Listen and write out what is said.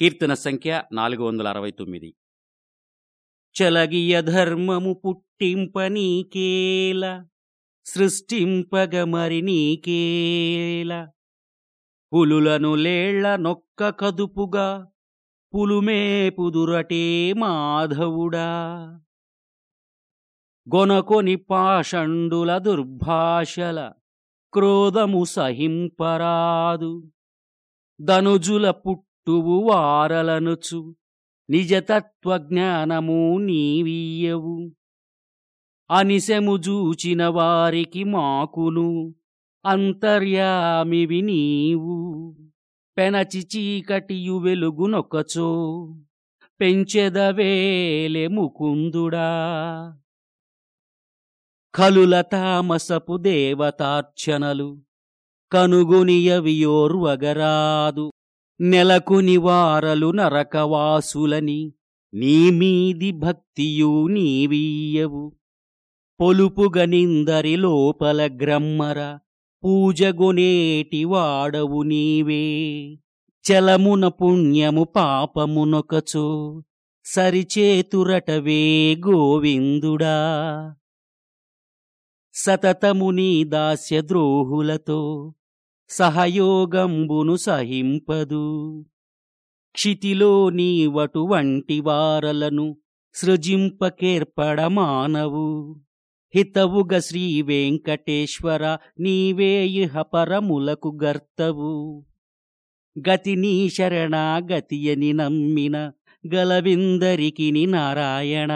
కీర్తన సంఖ్య నాలుగు వందల అరవై తొమ్మిది. చలగియ ధర్మము పుట్టింప నీకేల సృష్టింపగ మరి నీకేల పులులను లేళ్ళ నొక్క కదుపుగా పులుమేపుదురటే మాధవుడా. గొనకొని పాషండుల దుర్భాషల క్రోధము సహింపరాదు. ధనుజుల చుట్టువు వారలనుచు నిజతత్వజ్ఞానము నీవీయవు. అనిశముజూచిన వారికి మాకును అంతర్యామివి నీవు. పెనచి చీకటియు వెలుగునొకచో పెంచెదవేలె ముకుందుడా. కలుల తామసపు దేవతార్చనలు కనుగొనియవియోర్వగరాదు నెలకు నివారలు నరకవాసులని నీమీది భక్తియు నీవీయవు. పొలుపుగనిందరి లోపల గ్రమ్మర పూజగొనేటి వాడవు నీవే. చలమున పుణ్యము పాపమునొకచో సరిచేతురటవే గోవిందుడా. సతతము నీ దాస్య ద్రోహులతో సహయోగంబును సహింపదు. క్షితిలో నీవటు వంటి వారలను సృజింపకేర్పడ మానవు హితవుగ శ్రీ వెంకటేశ్వర నీవే ఇహ పరములకు గర్తవు. గతి నీ శరణాగతియని నమ్మిన గలవిందరికి నారాయణ.